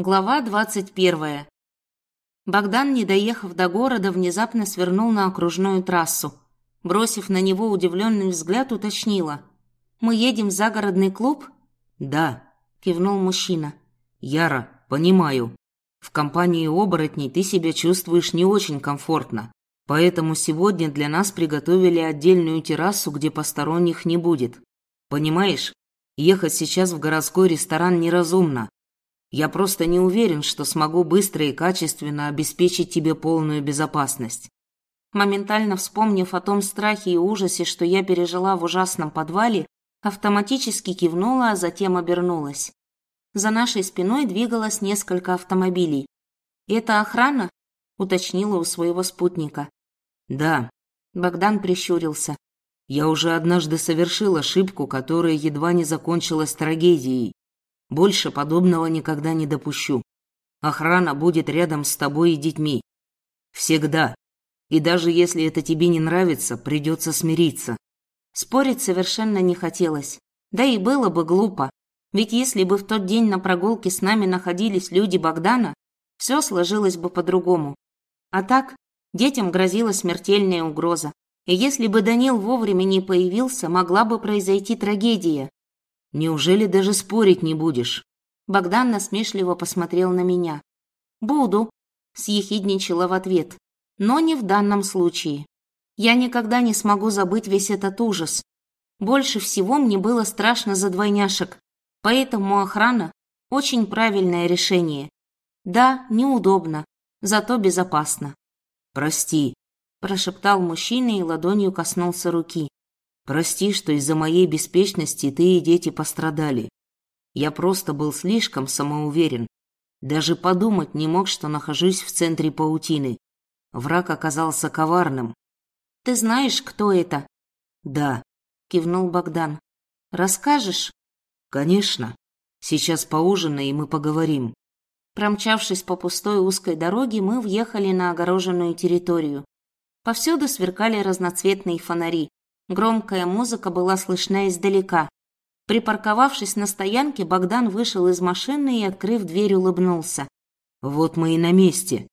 Глава двадцать первая. Богдан, не доехав до города, внезапно свернул на окружную трассу. Бросив на него удивленный взгляд, уточнила. «Мы едем в загородный клуб?» «Да», – кивнул мужчина. «Яра, понимаю. В компании оборотней ты себя чувствуешь не очень комфортно. Поэтому сегодня для нас приготовили отдельную террасу, где посторонних не будет. Понимаешь, ехать сейчас в городской ресторан неразумно. Я просто не уверен, что смогу быстро и качественно обеспечить тебе полную безопасность. Моментально вспомнив о том страхе и ужасе, что я пережила в ужасном подвале, автоматически кивнула, а затем обернулась. За нашей спиной двигалось несколько автомобилей. «Это охрана?» – уточнила у своего спутника. «Да». Богдан прищурился. «Я уже однажды совершил ошибку, которая едва не закончилась трагедией. Больше подобного никогда не допущу. Охрана будет рядом с тобой и детьми. Всегда. И даже если это тебе не нравится, придется смириться. Спорить совершенно не хотелось. Да и было бы глупо. Ведь если бы в тот день на прогулке с нами находились люди Богдана, все сложилось бы по-другому. А так, детям грозила смертельная угроза. И если бы Данил вовремя не появился, могла бы произойти трагедия. Неужели даже спорить не будешь? Богдан насмешливо посмотрел на меня. Буду, съехидничала в ответ. Но не в данном случае. Я никогда не смогу забыть весь этот ужас. Больше всего мне было страшно за двойняшек, поэтому охрана – очень правильное решение. Да, неудобно, зато безопасно. «Прости», – прошептал мужчина и ладонью коснулся руки. Прости, что из-за моей беспечности ты и дети пострадали. Я просто был слишком самоуверен. Даже подумать не мог, что нахожусь в центре паутины. Враг оказался коварным. Ты знаешь, кто это? Да, кивнул Богдан. Расскажешь? Конечно. Сейчас поужинай, и мы поговорим. Промчавшись по пустой узкой дороге, мы въехали на огороженную территорию. Повсюду сверкали разноцветные фонари. Громкая музыка была слышна издалека. Припарковавшись на стоянке, Богдан вышел из машины и, открыв дверь, улыбнулся. «Вот мы и на месте».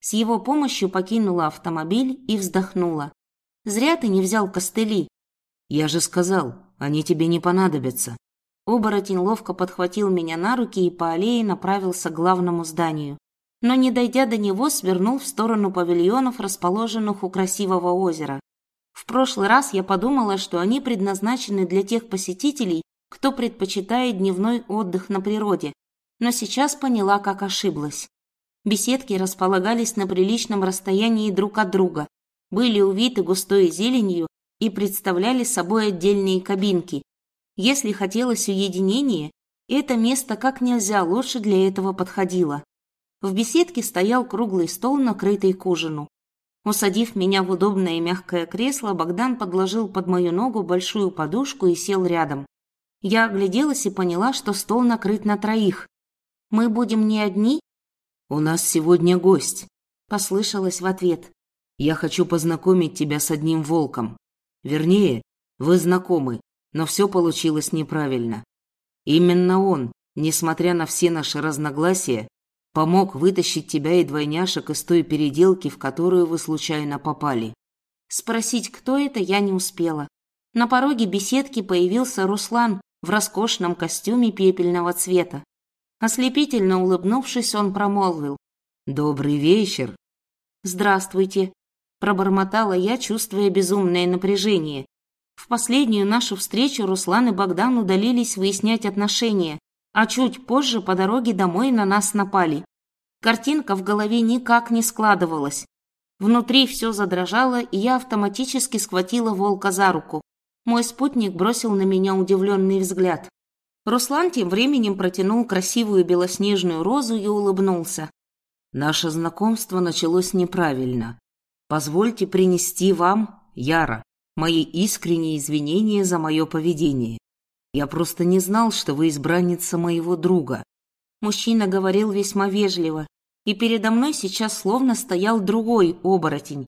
С его помощью покинула автомобиль и вздохнула. «Зря ты не взял костыли». «Я же сказал, они тебе не понадобятся». Оборотень ловко подхватил меня на руки и по аллее направился к главному зданию. Но, не дойдя до него, свернул в сторону павильонов, расположенных у красивого озера. В прошлый раз я подумала, что они предназначены для тех посетителей, кто предпочитает дневной отдых на природе, но сейчас поняла, как ошиблась. Беседки располагались на приличном расстоянии друг от друга, были увиты густой зеленью и представляли собой отдельные кабинки. Если хотелось уединения, это место как нельзя лучше для этого подходило. В беседке стоял круглый стол, накрытый к ужину. Усадив меня в удобное мягкое кресло, Богдан подложил под мою ногу большую подушку и сел рядом. Я огляделась и поняла, что стол накрыт на троих. «Мы будем не одни?» «У нас сегодня гость», — послышалось в ответ. «Я хочу познакомить тебя с одним волком. Вернее, вы знакомы, но все получилось неправильно. Именно он, несмотря на все наши разногласия, Помог вытащить тебя и двойняшек из той переделки, в которую вы случайно попали. Спросить, кто это, я не успела. На пороге беседки появился Руслан в роскошном костюме пепельного цвета. Ослепительно улыбнувшись, он промолвил. «Добрый вечер!» «Здравствуйте!» – пробормотала я, чувствуя безумное напряжение. В последнюю нашу встречу Руслан и Богдан удалились выяснять отношения, а чуть позже по дороге домой на нас напали. Картинка в голове никак не складывалась. Внутри все задрожало, и я автоматически схватила волка за руку. Мой спутник бросил на меня удивленный взгляд. Руслан тем временем протянул красивую белоснежную розу и улыбнулся. «Наше знакомство началось неправильно. Позвольте принести вам, Яра, мои искренние извинения за мое поведение. Я просто не знал, что вы избранница моего друга. Мужчина говорил весьма вежливо, и передо мной сейчас словно стоял другой оборотень.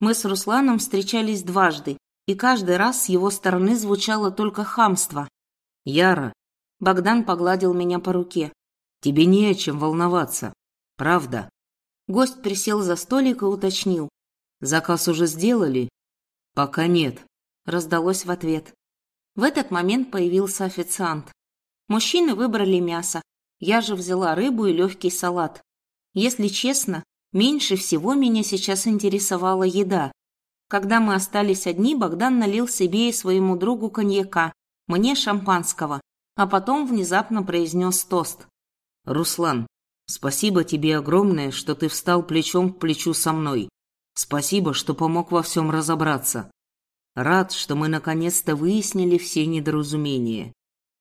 Мы с Русланом встречались дважды, и каждый раз с его стороны звучало только хамство. «Яра!» Богдан погладил меня по руке. Тебе не о чем волноваться. Правда. Гость присел за столик и уточнил. Заказ уже сделали? Пока нет. Раздалось в ответ. В этот момент появился официант. Мужчины выбрали мясо. Я же взяла рыбу и легкий салат. Если честно, меньше всего меня сейчас интересовала еда. Когда мы остались одни, Богдан налил себе и своему другу коньяка, мне шампанского, а потом внезапно произнес тост. «Руслан, спасибо тебе огромное, что ты встал плечом к плечу со мной. Спасибо, что помог во всем разобраться. Рад, что мы наконец-то выяснили все недоразумения».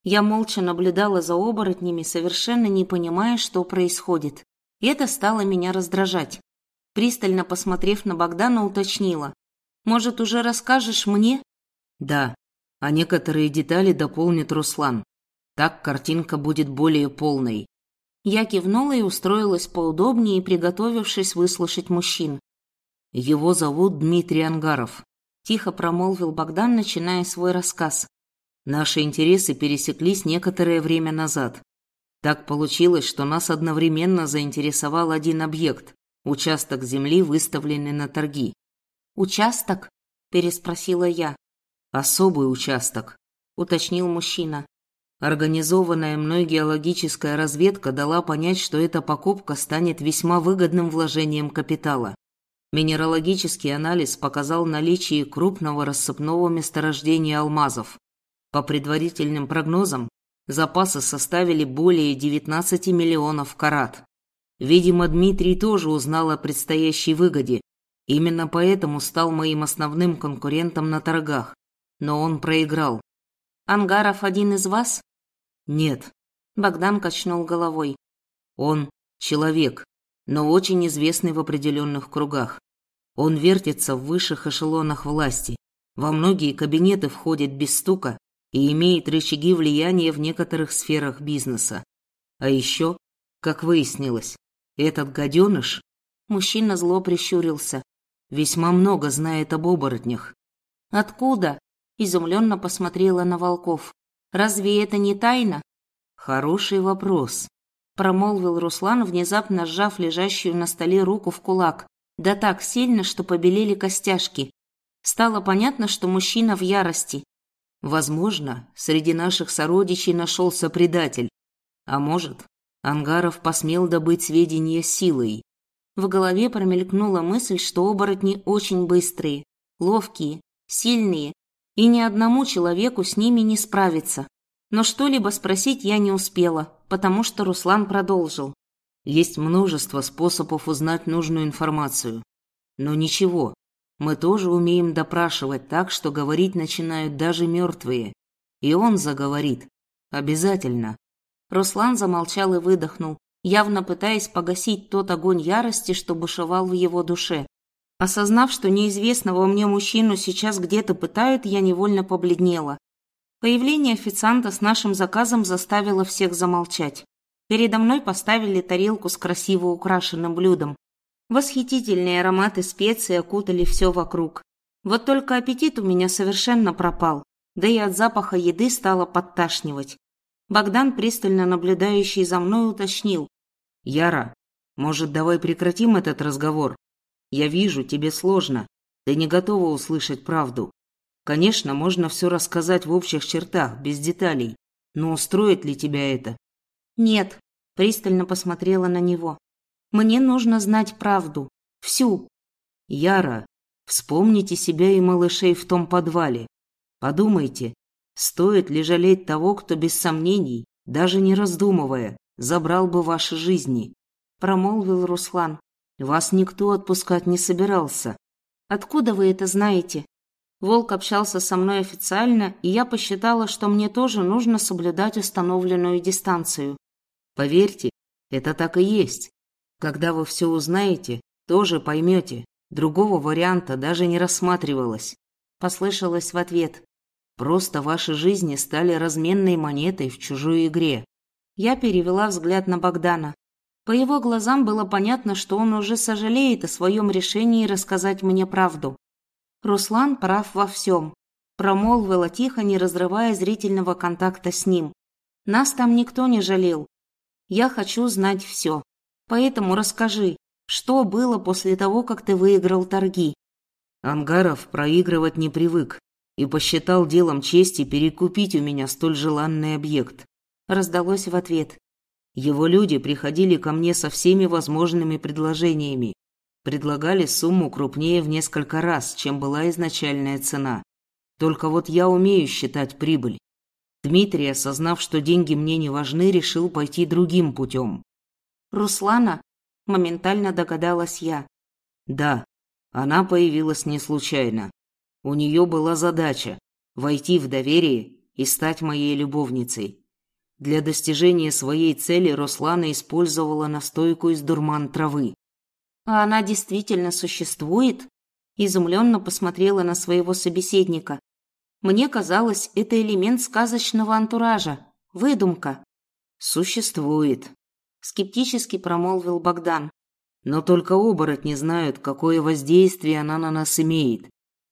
Я молча наблюдала за оборотнями, совершенно не понимая, что происходит. И это стало меня раздражать. Пристально посмотрев на Богдана, уточнила. Может, уже расскажешь мне? Да, а некоторые детали дополнит Руслан. Так картинка будет более полной. Я кивнула и устроилась поудобнее, приготовившись выслушать мужчин. Его зовут Дмитрий Ангаров. Тихо промолвил Богдан, начиная свой рассказ. Наши интересы пересеклись некоторое время назад. Так получилось, что нас одновременно заинтересовал один объект – участок земли, выставленный на торги. «Участок?» – переспросила я. «Особый участок», – уточнил мужчина. Организованная мной геологическая разведка дала понять, что эта покупка станет весьма выгодным вложением капитала. Минералогический анализ показал наличие крупного рассыпного месторождения алмазов. По предварительным прогнозам, запасы составили более 19 миллионов карат. Видимо, Дмитрий тоже узнал о предстоящей выгоде Именно поэтому стал моим основным конкурентом на торгах. Но он проиграл. Ангаров один из вас? Нет. Богдан качнул головой. Он человек, но очень известный в определенных кругах. Он вертится в высших эшелонах власти. Во многие кабинеты входит без стука и имеет рычаги влияния в некоторых сферах бизнеса. А еще, как выяснилось, этот гаденыш... Мужчина зло прищурился весьма много знает об оборотнях. Откуда? Изумленно посмотрела на волков. Разве это не тайна? Хороший вопрос. Промолвил Руслан, внезапно сжав лежащую на столе руку в кулак. Да так сильно, что побелели костяшки. Стало понятно, что мужчина в ярости. Возможно, среди наших сородичей нашелся предатель. А может, Ангаров посмел добыть сведения силой. В голове промелькнула мысль, что оборотни очень быстрые, ловкие, сильные, и ни одному человеку с ними не справиться. Но что-либо спросить я не успела, потому что Руслан продолжил. Есть множество способов узнать нужную информацию. Но ничего, мы тоже умеем допрашивать так, что говорить начинают даже мертвые. И он заговорит. Обязательно. Руслан замолчал и выдохнул, явно пытаясь погасить тот огонь ярости, что бушевал в его душе. Осознав, что неизвестного мне мужчину сейчас где-то пытают, я невольно побледнела. Появление официанта с нашим заказом заставило всех замолчать. Передо мной поставили тарелку с красиво украшенным блюдом. Восхитительные ароматы специй окутали все вокруг. Вот только аппетит у меня совершенно пропал, да и от запаха еды стало подташнивать. Богдан, пристально наблюдающий за мной, уточнил. «Яра, может, давай прекратим этот разговор? Я вижу, тебе сложно. Ты не готова услышать правду. Конечно, можно все рассказать в общих чертах, без деталей. Но устроит ли тебя это?» «Нет», – пристально посмотрела на него. «Мне нужно знать правду. Всю». «Яра, вспомните себя и малышей в том подвале. Подумайте, Стоит ли жалеть того, кто без сомнений, даже не раздумывая, забрал бы ваши жизни? Промолвил Руслан. Вас никто отпускать не собирался. Откуда вы это знаете? Волк общался со мной официально, и я посчитала, что мне тоже нужно соблюдать установленную дистанцию. Поверьте, это так и есть. Когда вы все узнаете, тоже поймете. Другого варианта даже не рассматривалось. Послышалось в ответ. Просто ваши жизни стали разменной монетой в чужой игре. Я перевела взгляд на Богдана. По его глазам было понятно, что он уже сожалеет о своем решении рассказать мне правду. Руслан прав во всем. Промолвила тихо, не разрывая зрительного контакта с ним. Нас там никто не жалел. Я хочу знать все. Поэтому расскажи, что было после того, как ты выиграл торги?» Ангаров проигрывать не привык и посчитал делом чести перекупить у меня столь желанный объект. Раздалось в ответ. Его люди приходили ко мне со всеми возможными предложениями. Предлагали сумму крупнее в несколько раз, чем была изначальная цена. Только вот я умею считать прибыль. Дмитрий, осознав, что деньги мне не важны, решил пойти другим путем. «Руслана?» – моментально догадалась я. «Да, она появилась не случайно. У нее была задача – войти в доверие и стать моей любовницей. Для достижения своей цели Руслана использовала настойку из дурман травы. «А она действительно существует?» Изумленно посмотрела на своего собеседника. «Мне казалось, это элемент сказочного антуража, выдумка». «Существует», – скептически промолвил Богдан. «Но только оборотни знают, какое воздействие она на нас имеет.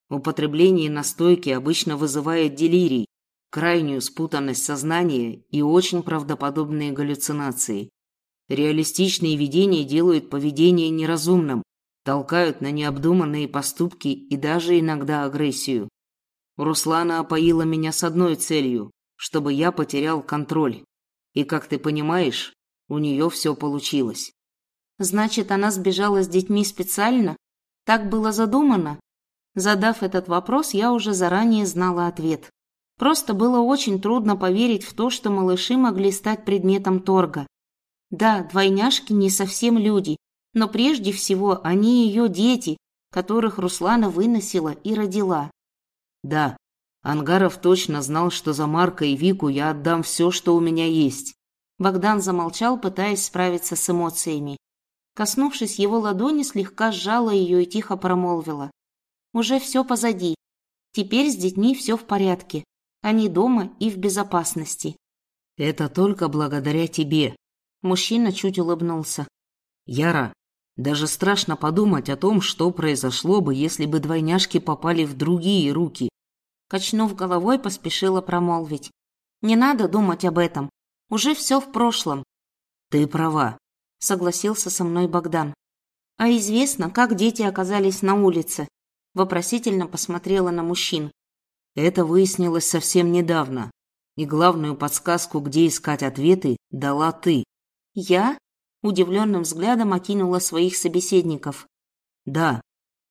Употребление настойки обычно вызывает делирий, крайнюю спутанность сознания и очень правдоподобные галлюцинации. Реалистичные видения делают поведение неразумным, толкают на необдуманные поступки и даже иногда агрессию. Руслана опоила меня с одной целью, чтобы я потерял контроль. И, как ты понимаешь, у нее все получилось. Значит, она сбежала с детьми специально? Так было задумано? Задав этот вопрос, я уже заранее знала ответ. Просто было очень трудно поверить в то, что малыши могли стать предметом торга. Да, двойняшки не совсем люди, но прежде всего они ее дети, которых Руслана выносила и родила. Да, Ангаров точно знал, что за Марка и Вику я отдам все, что у меня есть. Богдан замолчал, пытаясь справиться с эмоциями. Коснувшись его ладони, слегка сжала ее и тихо промолвила. Уже все позади. Теперь с детьми все в порядке. Они дома и в безопасности. Это только благодаря тебе. Мужчина чуть улыбнулся. Яра, даже страшно подумать о том, что произошло бы, если бы двойняшки попали в другие руки. Качнув головой, поспешила промолвить. Не надо думать об этом. Уже все в прошлом. Ты права, согласился со мной Богдан. А известно, как дети оказались на улице вопросительно посмотрела на мужчин. Это выяснилось совсем недавно. И главную подсказку, где искать ответы, дала ты. Я? Удивленным взглядом окинула своих собеседников. Да.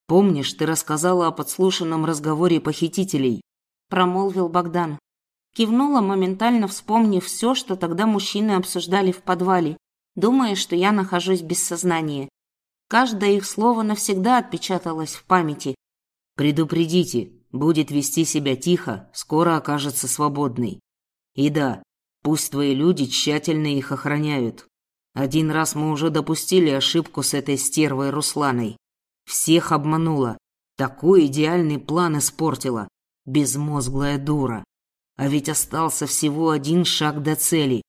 Помнишь, ты рассказала о подслушанном разговоре похитителей? Промолвил Богдан. Кивнула, моментально вспомнив все, что тогда мужчины обсуждали в подвале, думая, что я нахожусь без сознания. Каждое их слово навсегда отпечаталось в памяти, Предупредите, будет вести себя тихо, скоро окажется свободной. И да, пусть твои люди тщательно их охраняют. Один раз мы уже допустили ошибку с этой стервой Русланой. Всех обманула. Такой идеальный план испортила. Безмозглая дура. А ведь остался всего один шаг до цели.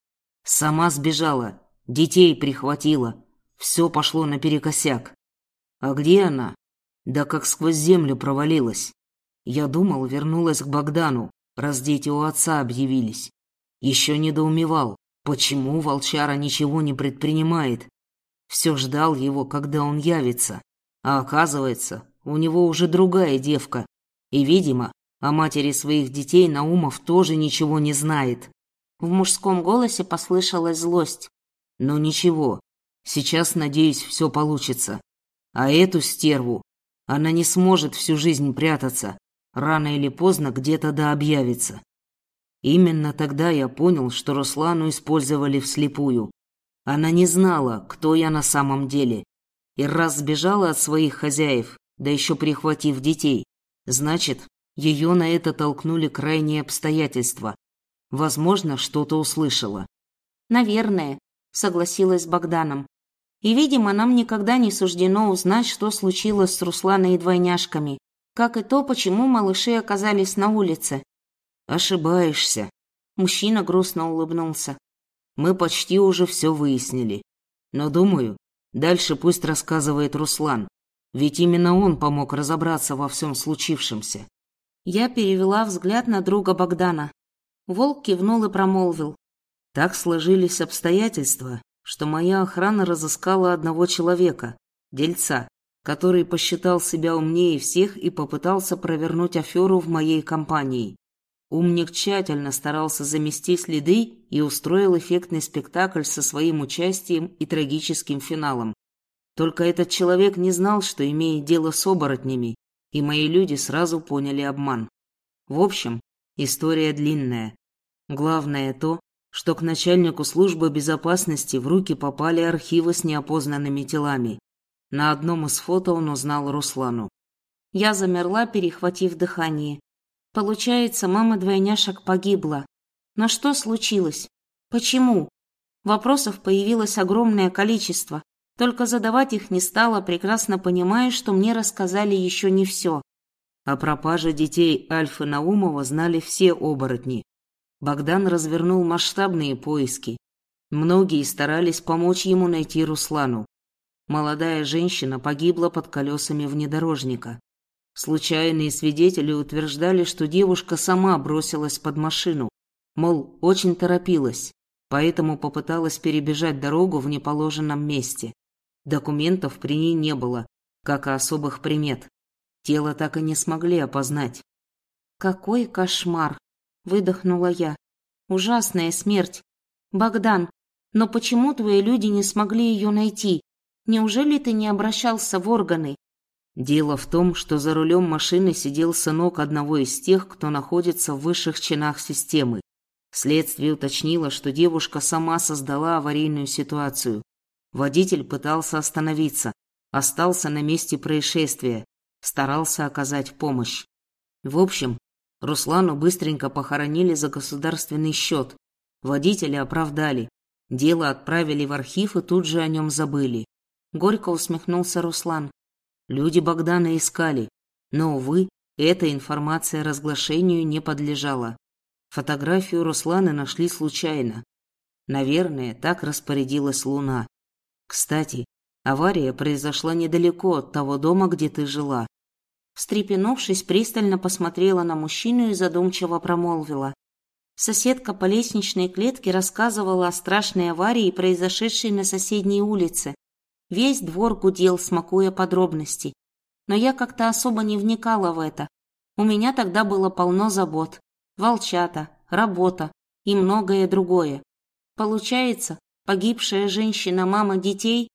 Сама сбежала, детей прихватила. Все пошло наперекосяк. А где она? Да как сквозь землю провалилась. Я думал, вернулась к Богдану, раз дети у отца объявились. Еще недоумевал, почему волчара ничего не предпринимает. Все ждал его, когда он явится. А оказывается, у него уже другая девка. И, видимо, о матери своих детей Наумов тоже ничего не знает. В мужском голосе послышалась злость. Но ничего, сейчас, надеюсь, все получится. А эту стерву она не сможет всю жизнь прятаться. Рано или поздно где-то да объявится. Именно тогда я понял, что Руслану использовали вслепую. Она не знала, кто я на самом деле. И раз сбежала от своих хозяев, да еще прихватив детей, значит, ее на это толкнули крайние обстоятельства. Возможно, что-то услышала. «Наверное», — согласилась с Богданом. И, видимо, нам никогда не суждено узнать, что случилось с Русланой и двойняшками, как и то, почему малыши оказались на улице. Ошибаешься. Мужчина грустно улыбнулся. Мы почти уже все выяснили. Но, думаю, дальше пусть рассказывает Руслан, ведь именно он помог разобраться во всем случившемся. Я перевела взгляд на друга Богдана. Волк кивнул и промолвил. Так сложились обстоятельства, что моя охрана разыскала одного человека, дельца, который посчитал себя умнее всех и попытался провернуть аферу в моей компании. Умник тщательно старался замести следы и устроил эффектный спектакль со своим участием и трагическим финалом. Только этот человек не знал, что имеет дело с оборотнями, и мои люди сразу поняли обман. В общем, история длинная. Главное то, что к начальнику службы безопасности в руки попали архивы с неопознанными телами. На одном из фото он узнал Руслану. Я замерла, перехватив дыхание. Получается, мама двойняшек погибла. Но что случилось? Почему? Вопросов появилось огромное количество. Только задавать их не стала, прекрасно понимая, что мне рассказали еще не все. О пропаже детей Альфы Наумова знали все оборотни. Богдан развернул масштабные поиски. Многие старались помочь ему найти Руслану. Молодая женщина погибла под колесами внедорожника. Случайные свидетели утверждали, что девушка сама бросилась под машину, мол, очень торопилась, поэтому попыталась перебежать дорогу в неположенном месте. Документов при ней не было, как и особых примет. Тело так и не смогли опознать. «Какой кошмар!» – выдохнула я. «Ужасная смерть! Богдан, но почему твои люди не смогли ее найти? Неужели ты не обращался в органы?» Дело в том, что за рулем машины сидел сынок одного из тех, кто находится в высших чинах системы. Следствие уточнило, что девушка сама создала аварийную ситуацию. Водитель пытался остановиться, остался на месте происшествия, старался оказать помощь. В общем, Руслану быстренько похоронили за государственный счет. Водителя оправдали. Дело отправили в архив и тут же о нем забыли. Горько усмехнулся Руслан. Люди Богдана искали, но, увы, эта информация разглашению не подлежала. Фотографию Русланы нашли случайно. Наверное, так распорядилась Луна. Кстати, авария произошла недалеко от того дома, где ты жила. Встрепенувшись, пристально посмотрела на мужчину и задумчиво промолвила. Соседка по лестничной клетке рассказывала о страшной аварии, произошедшей на соседней улице. Весь двор гудел, смакуя подробности. Но я как-то особо не вникала в это. У меня тогда было полно забот. Волчата, работа и многое другое. Получается, погибшая женщина мама детей?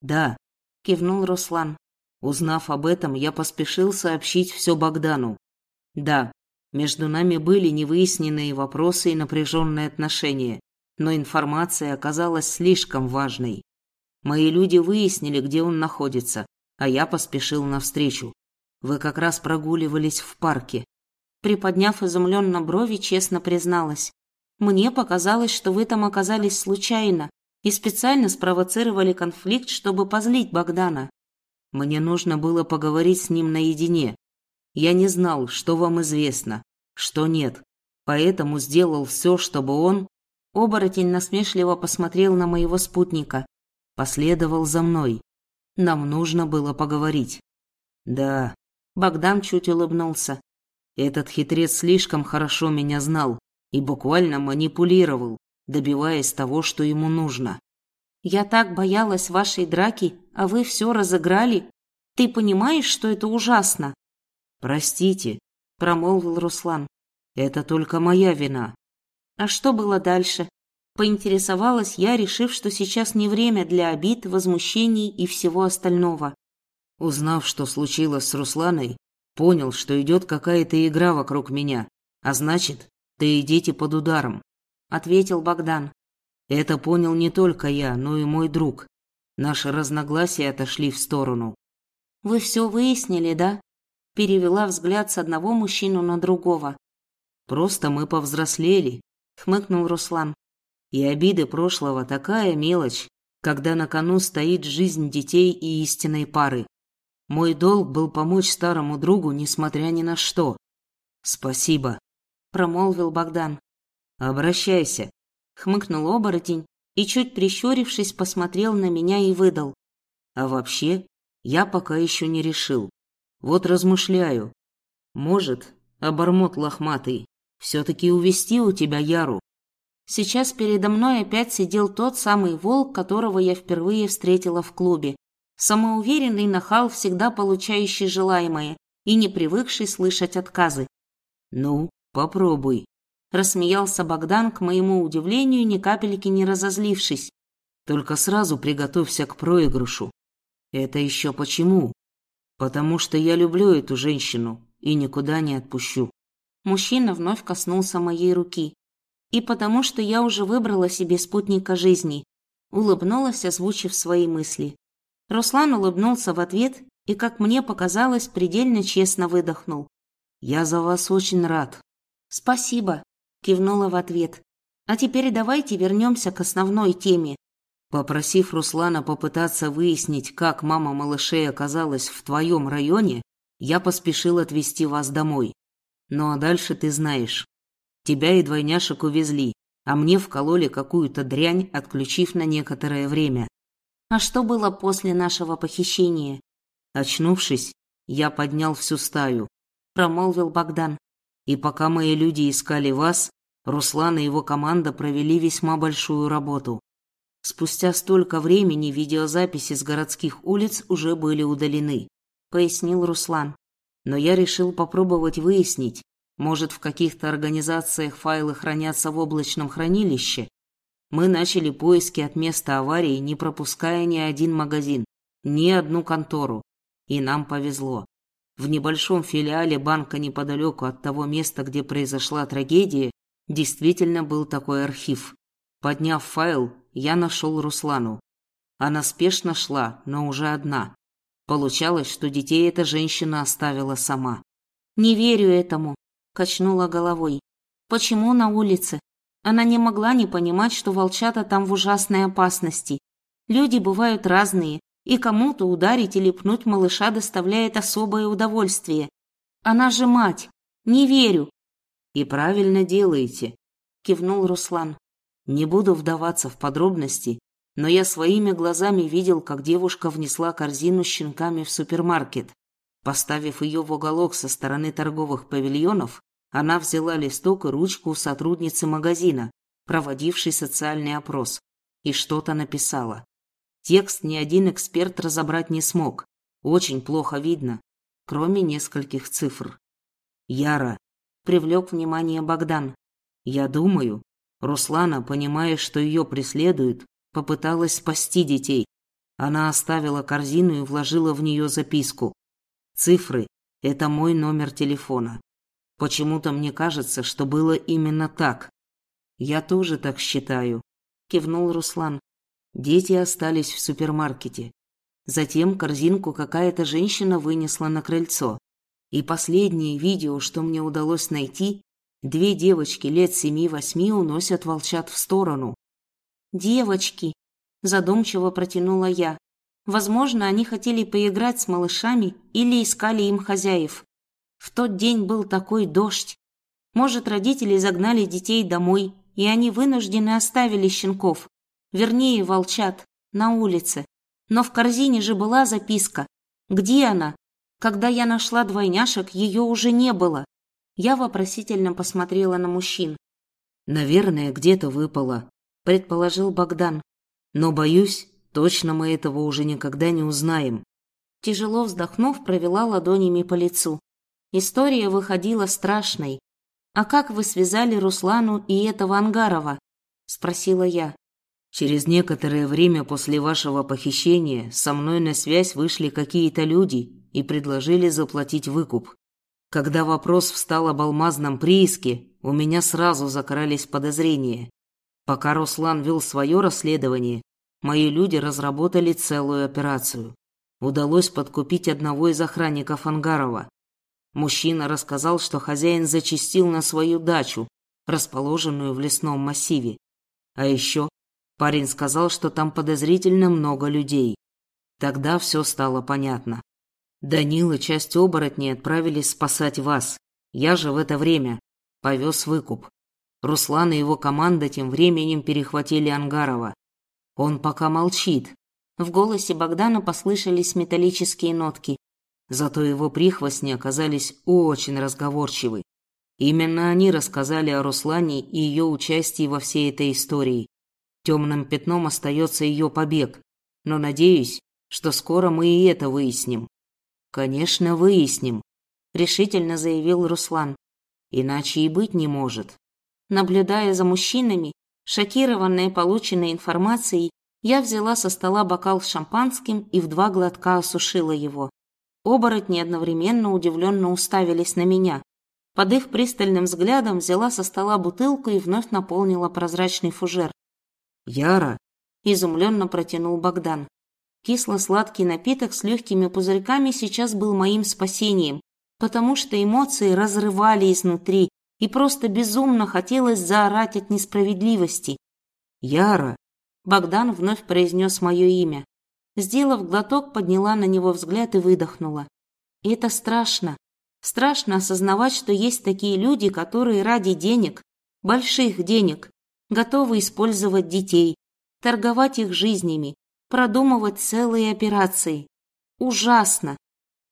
Да, кивнул Руслан. Узнав об этом, я поспешил сообщить все Богдану. Да, между нами были невыясненные вопросы и напряженные отношения, но информация оказалась слишком важной. Мои люди выяснили, где он находится, а я поспешил навстречу. Вы как раз прогуливались в парке. Приподняв изумленно брови, честно призналась. Мне показалось, что вы там оказались случайно и специально спровоцировали конфликт, чтобы позлить Богдана. Мне нужно было поговорить с ним наедине. Я не знал, что вам известно, что нет, поэтому сделал все, чтобы он... Оборотень насмешливо посмотрел на моего спутника. Последовал за мной. Нам нужно было поговорить. Да, Богдан чуть улыбнулся. Этот хитрец слишком хорошо меня знал и буквально манипулировал, добиваясь того, что ему нужно. Я так боялась вашей драки, а вы все разыграли. Ты понимаешь, что это ужасно? Простите, промолвил Руслан. Это только моя вина. А что было дальше? Поинтересовалась я, решив, что сейчас не время для обид, возмущений и всего остального. Узнав, что случилось с Русланой, понял, что идет какая-то игра вокруг меня, а значит, ты и дети под ударом, ответил Богдан. Это понял не только я, но и мой друг. Наши разногласия отошли в сторону. Вы все выяснили, да? Перевела взгляд с одного мужчину на другого. Просто мы повзрослели, хмыкнул Руслан. И обиды прошлого такая мелочь, когда на кону стоит жизнь детей и истинной пары. Мой долг был помочь старому другу, несмотря ни на что. Спасибо, промолвил Богдан. Обращайся, хмыкнул оборотень и, чуть прищурившись, посмотрел на меня и выдал. А вообще, я пока еще не решил. Вот размышляю. Может, обормот лохматый, все-таки увести у тебя Яру? Сейчас передо мной опять сидел тот самый волк, которого я впервые встретила в клубе. Самоуверенный нахал, всегда получающий желаемое и не привыкший слышать отказы. «Ну, попробуй», – рассмеялся Богдан, к моему удивлению, ни капельки не разозлившись. «Только сразу приготовься к проигрышу. Это еще почему? Потому что я люблю эту женщину и никуда не отпущу». Мужчина вновь коснулся моей руки. «И потому что я уже выбрала себе спутника жизни», улыбнулась, озвучив свои мысли. Руслан улыбнулся в ответ и, как мне показалось, предельно честно выдохнул. «Я за вас очень рад». «Спасибо», – кивнула в ответ. «А теперь давайте вернемся к основной теме». Попросив Руслана попытаться выяснить, как мама малышей оказалась в твоем районе, я поспешил отвезти вас домой. Ну а дальше ты знаешь. Тебя и двойняшек увезли, а мне вкололи какую-то дрянь, отключив на некоторое время. А что было после нашего похищения? Очнувшись, я поднял всю стаю, промолвил Богдан. И пока мои люди искали вас, Руслан и его команда провели весьма большую работу. Спустя столько времени видеозаписи с городских улиц уже были удалены, пояснил Руслан. Но я решил попробовать выяснить, может, в каких-то организациях файлы хранятся в облачном хранилище. Мы начали поиски от места аварии, не пропуская ни один магазин, ни одну контору. И нам повезло. В небольшом филиале банка неподалеку от того места, где произошла трагедия, действительно был такой архив. Подняв файл, я нашел Руслану. Она спешно шла, но уже одна. Получалось, что детей эта женщина оставила сама. «Не верю этому», – качнула головой. «Почему на улице? Она не могла не понимать, что волчата там в ужасной опасности. Люди бывают разные, и кому-то ударить или пнуть малыша доставляет особое удовольствие. Она же мать. Не верю. И правильно делаете, кивнул Руслан. Не буду вдаваться в подробности, но я своими глазами видел, как девушка внесла корзину с щенками в супермаркет. Поставив ее в уголок со стороны торговых павильонов, она взяла листок и ручку у сотрудницы магазина, проводившей социальный опрос, и что-то написала. Текст ни один эксперт разобрать не смог. Очень плохо видно, кроме нескольких цифр. Яра привлек внимание Богдан. Я думаю, Руслана, понимая, что ее преследуют, попыталась спасти детей. Она оставила корзину и вложила в нее записку. Цифры – это мой номер телефона. Почему-то мне кажется, что было именно так. Я тоже так считаю, кивнул Руслан. Дети остались в супермаркете. Затем корзинку какая-то женщина вынесла на крыльцо. И последнее видео, что мне удалось найти, две девочки лет семи-восьми уносят волчат в сторону. «Девочки!» – задумчиво протянула я. Возможно, они хотели поиграть с малышами или искали им хозяев. В тот день был такой дождь. Может, родители загнали детей домой, и они вынуждены оставили щенков вернее волчат, на улице. Но в корзине же была записка. Где она? Когда я нашла двойняшек, ее уже не было. Я вопросительно посмотрела на мужчин. «Наверное, где-то выпало», – предположил Богдан. «Но, боюсь, точно мы этого уже никогда не узнаем». Тяжело вздохнув, провела ладонями по лицу. История выходила страшной. «А как вы связали Руслану и этого Ангарова?» – спросила я. Через некоторое время после вашего похищения со мной на связь вышли какие-то люди и предложили заплатить выкуп. Когда вопрос встал об алмазном прииске, у меня сразу закрались подозрения. Пока Руслан вел свое расследование, мои люди разработали целую операцию. Удалось подкупить одного из охранников Ангарова. Мужчина рассказал, что хозяин зачистил на свою дачу, расположенную в лесном массиве. А еще Парень сказал, что там подозрительно много людей. Тогда все стало понятно. Данил и часть оборотней отправились спасать вас. Я же в это время повез выкуп. Руслан и его команда тем временем перехватили Ангарова. Он пока молчит. В голосе Богдана послышались металлические нотки. Зато его прихвостни оказались очень разговорчивы. Именно они рассказали о Руслане и ее участии во всей этой истории. Темным пятном остается ее побег, но надеюсь, что скоро мы и это выясним. Конечно, выясним, решительно заявил Руслан. Иначе и быть не может. Наблюдая за мужчинами, шокированная полученной информацией, я взяла со стола бокал с шампанским и в два глотка осушила его. Оборотни одновременно удивленно уставились на меня. Под их пристальным взглядом взяла со стола бутылку и вновь наполнила прозрачный фужер. «Яра!» – изумленно протянул Богдан. Кисло-сладкий напиток с легкими пузырьками сейчас был моим спасением, потому что эмоции разрывали изнутри, и просто безумно хотелось заорать от несправедливости. «Яра!» Богдан вновь произнес мое имя. Сделав глоток, подняла на него взгляд и выдохнула. это страшно. Страшно осознавать, что есть такие люди, которые ради денег, больших денег, готовы использовать детей, торговать их жизнями, продумывать целые операции. Ужасно.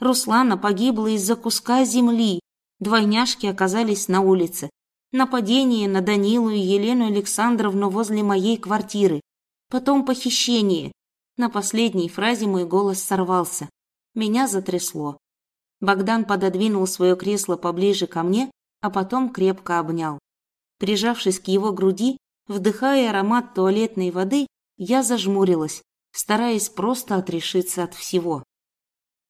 Руслана погибла из-за куска земли. Двойняшки оказались на улице. Нападение на Данилу и Елену Александровну возле моей квартиры. Потом похищение. На последней фразе мой голос сорвался. Меня затрясло. Богдан пододвинул свое кресло поближе ко мне, а потом крепко обнял. Прижавшись к его груди, вдыхая аромат туалетной воды, я зажмурилась, стараясь просто отрешиться от всего.